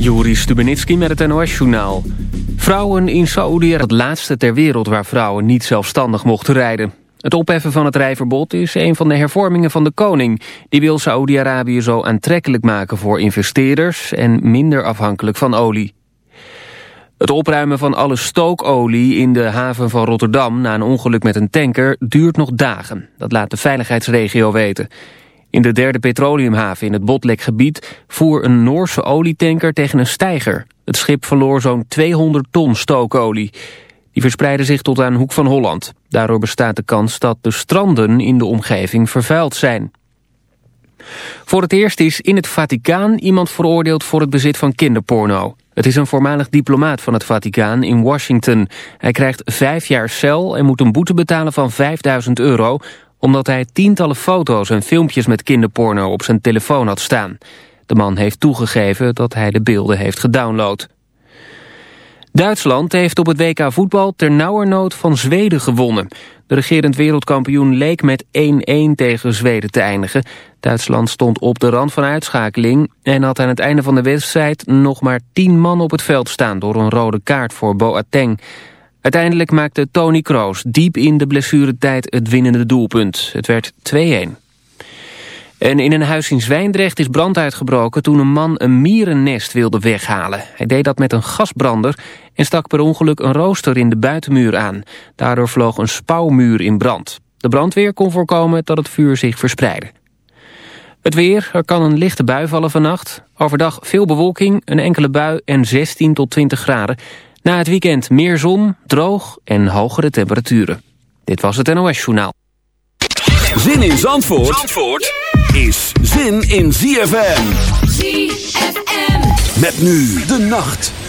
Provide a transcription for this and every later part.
Juri Stubenitski met het NOS-journaal. Vrouwen in Saoedi het laatste ter wereld waar vrouwen niet zelfstandig mochten rijden. Het opheffen van het rijverbod is een van de hervormingen van de koning. Die wil Saoedi-Arabië zo aantrekkelijk maken voor investeerders en minder afhankelijk van olie. Het opruimen van alle stookolie in de haven van Rotterdam na een ongeluk met een tanker duurt nog dagen. Dat laat de veiligheidsregio weten. In de derde petroleumhaven in het Botlekgebied voer een Noorse olietanker tegen een steiger. Het schip verloor zo'n 200 ton stookolie. Die verspreidde zich tot aan Hoek van Holland. Daardoor bestaat de kans dat de stranden in de omgeving vervuild zijn. Voor het eerst is in het Vaticaan iemand veroordeeld voor het bezit van kinderporno. Het is een voormalig diplomaat van het Vaticaan in Washington. Hij krijgt vijf jaar cel en moet een boete betalen van 5000 euro omdat hij tientallen foto's en filmpjes met kinderporno op zijn telefoon had staan. De man heeft toegegeven dat hij de beelden heeft gedownload. Duitsland heeft op het WK voetbal ternauwernood van Zweden gewonnen. De regerend wereldkampioen leek met 1-1 tegen Zweden te eindigen. Duitsland stond op de rand van uitschakeling... en had aan het einde van de wedstrijd nog maar 10 man op het veld staan... door een rode kaart voor Boateng. Uiteindelijk maakte Tony Kroos diep in de blessuretijd het winnende doelpunt. Het werd 2-1. En in een huis in Zwijndrecht is brand uitgebroken toen een man een mierennest wilde weghalen. Hij deed dat met een gasbrander en stak per ongeluk een rooster in de buitenmuur aan. Daardoor vloog een spouwmuur in brand. De brandweer kon voorkomen dat het vuur zich verspreidde. Het weer, er kan een lichte bui vallen vannacht. Overdag veel bewolking, een enkele bui en 16 tot 20 graden. Na het weekend meer zon, droog en hogere temperaturen. Dit was het NOS Journaal. Zin in Zandvoort, Zandvoort is zin in ZFM. ZFM. Met nu de nacht.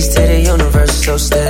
keys to the universe, so stay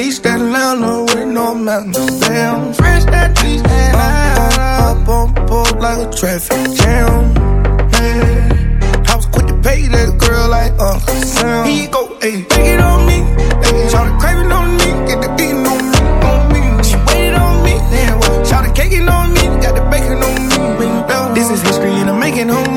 East Atlanta with no mountains. Damn, fresh that out East Atlanta. Up on board like a traffic jam. Yeah. I was quick to pay that girl like Uncle Sam. He go, hey, take it on me. Hey, shout the craving on me, get the beating on me, on me. She waited on me, what? Shout the caking on me, got the bacon on me. This is history and I'm making on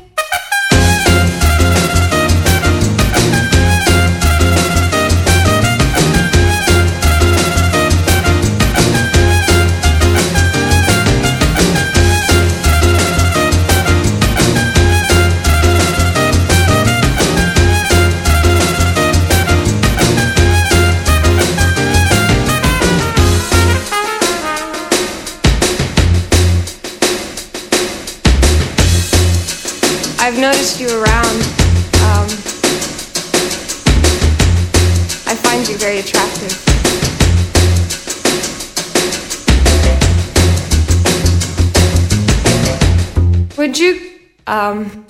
Could you? Um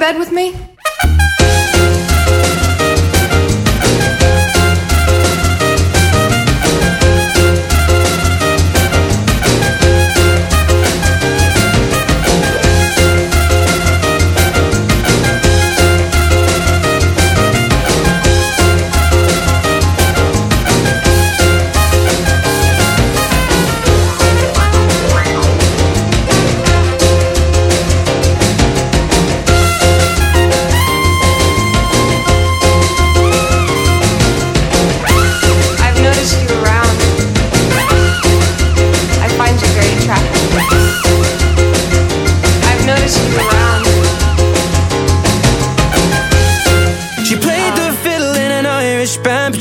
bed with me?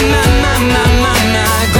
My, my, my, my, my,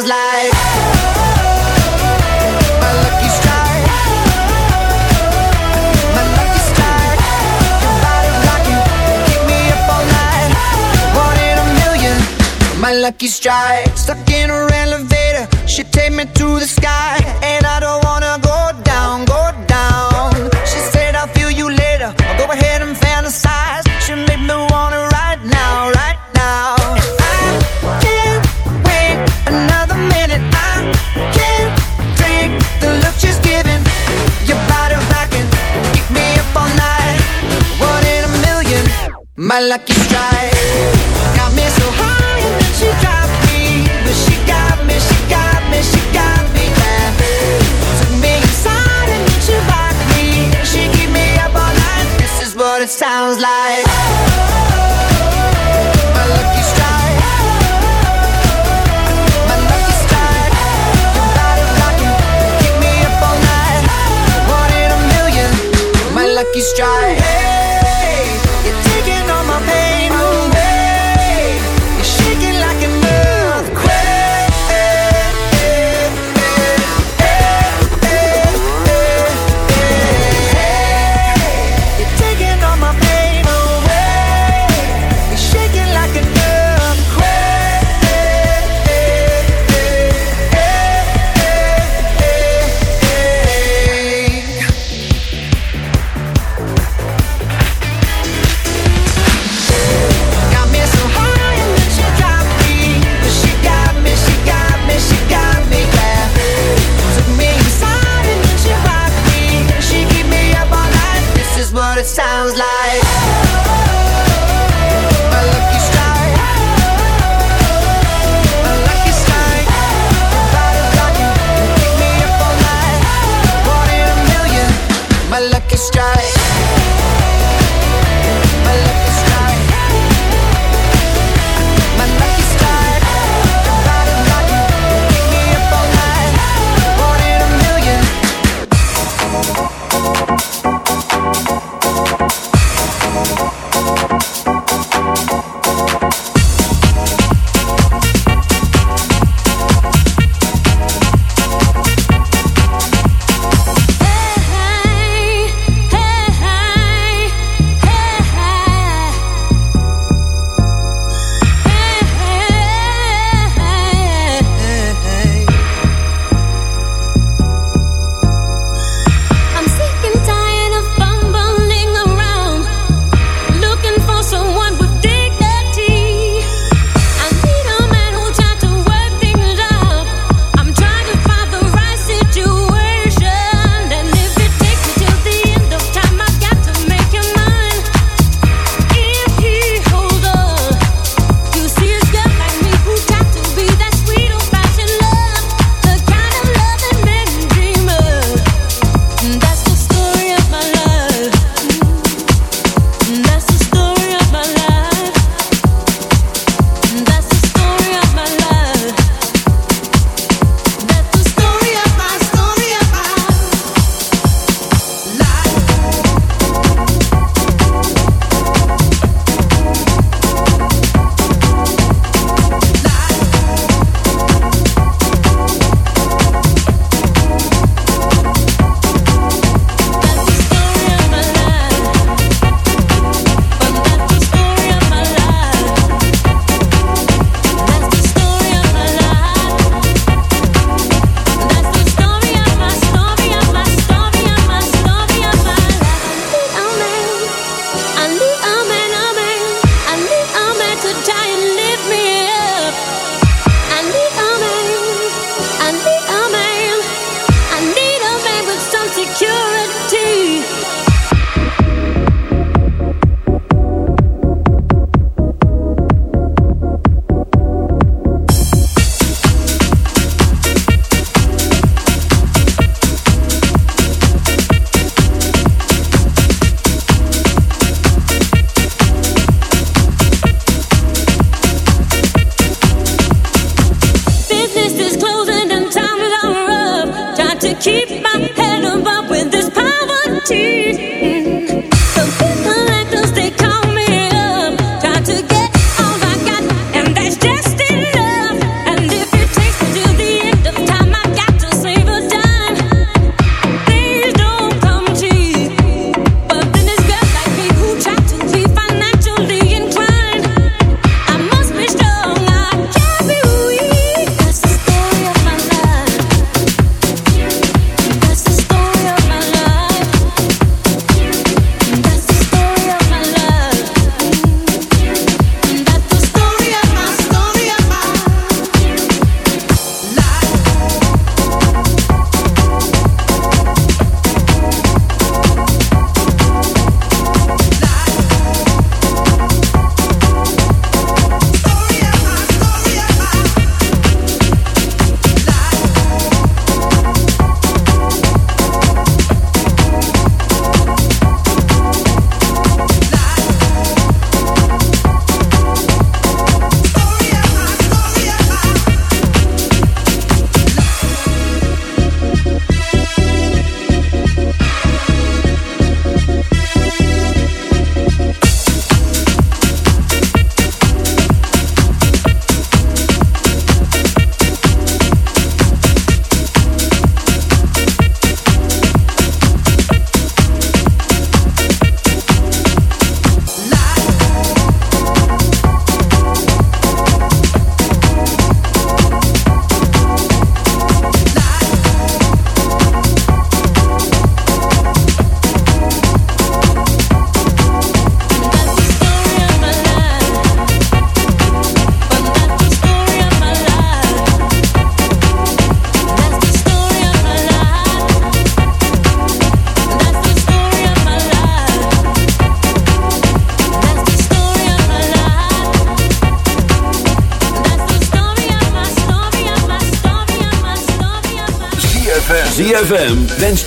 sounds like my lucky strike. My lucky strike. Keep me up all night. One in a million. My lucky strike. Stuck in a elevator, she take me to the sky. like you strike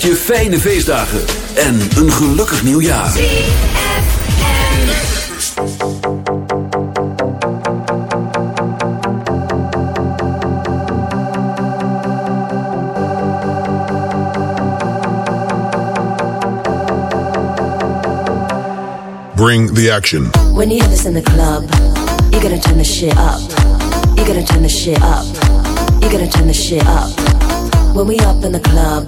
je fijne feestdagen en een gelukkig nieuwjaar. Bring the action. When you hear this in the club, you're gonna turn the shit up. You're gonna turn the shit up. You're gonna turn the shit up. When we up in the club,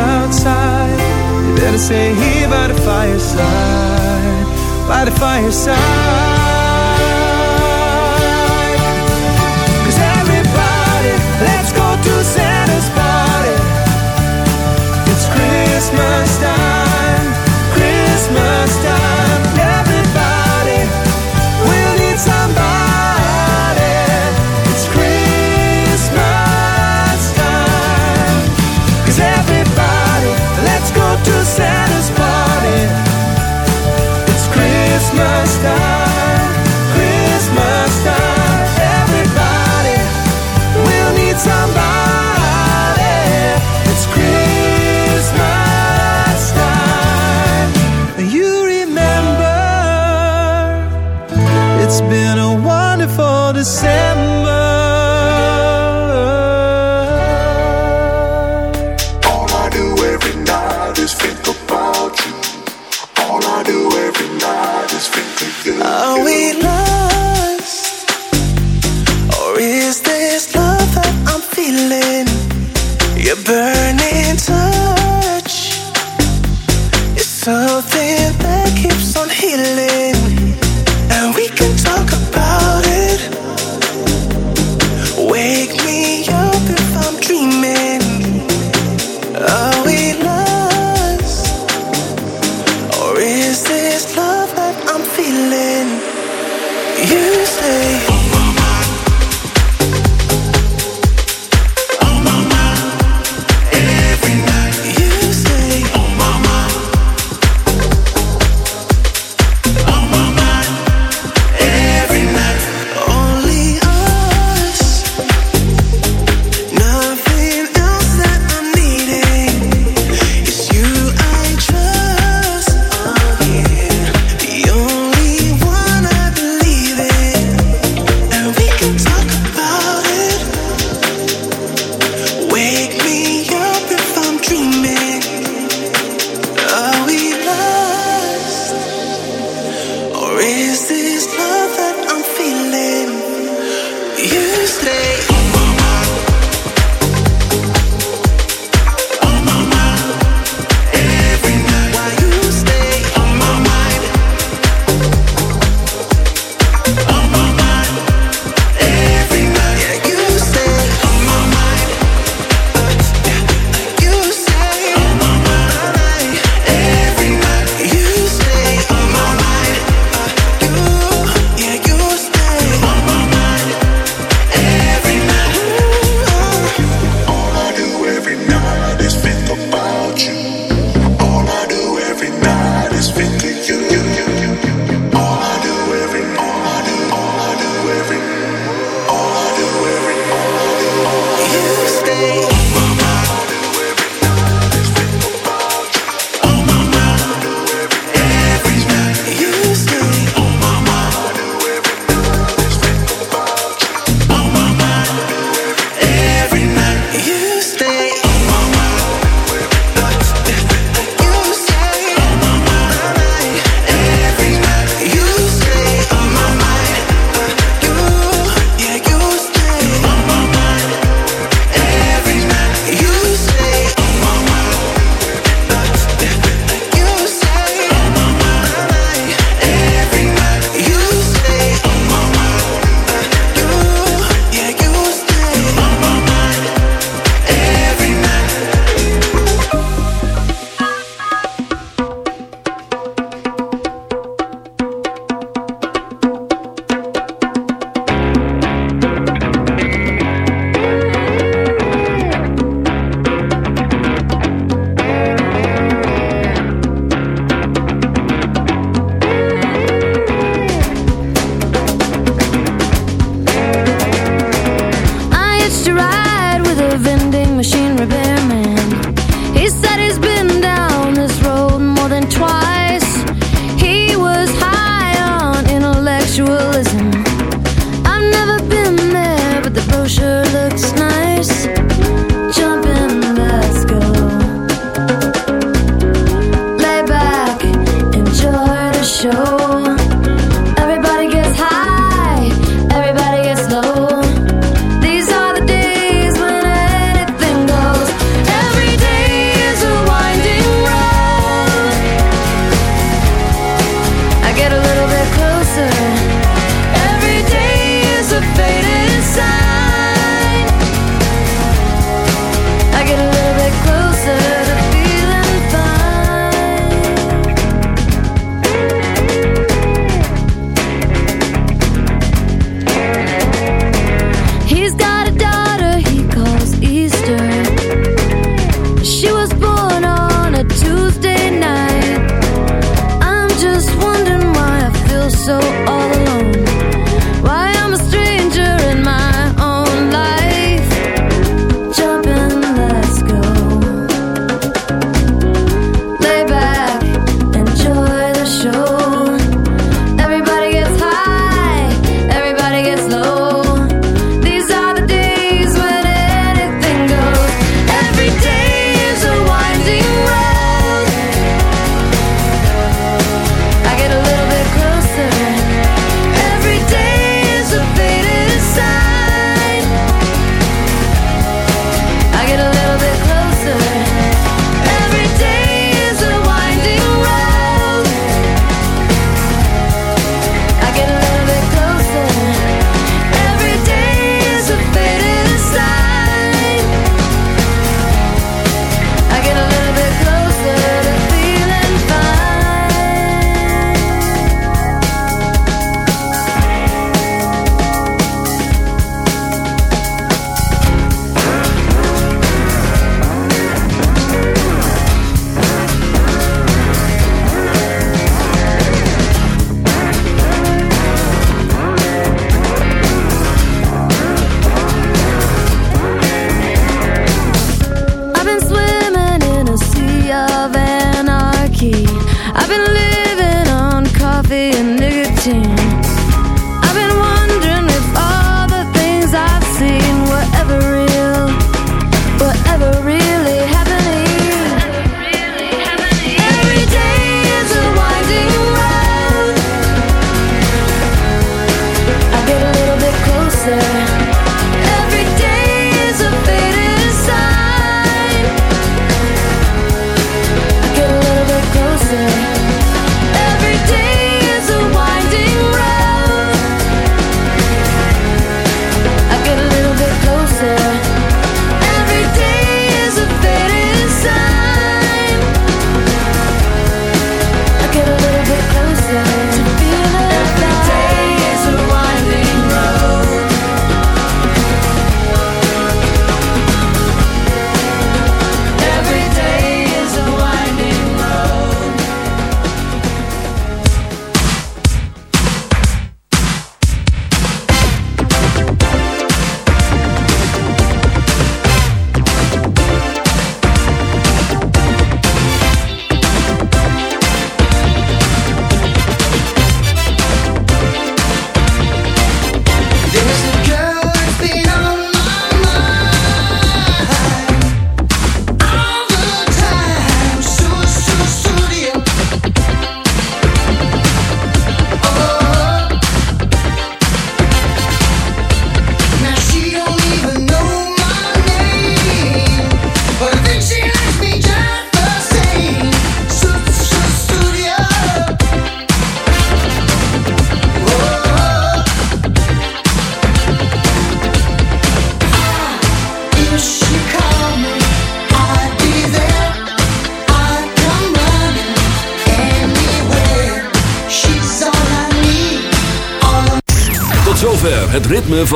outside. You better stay here by the fireside By the fireside.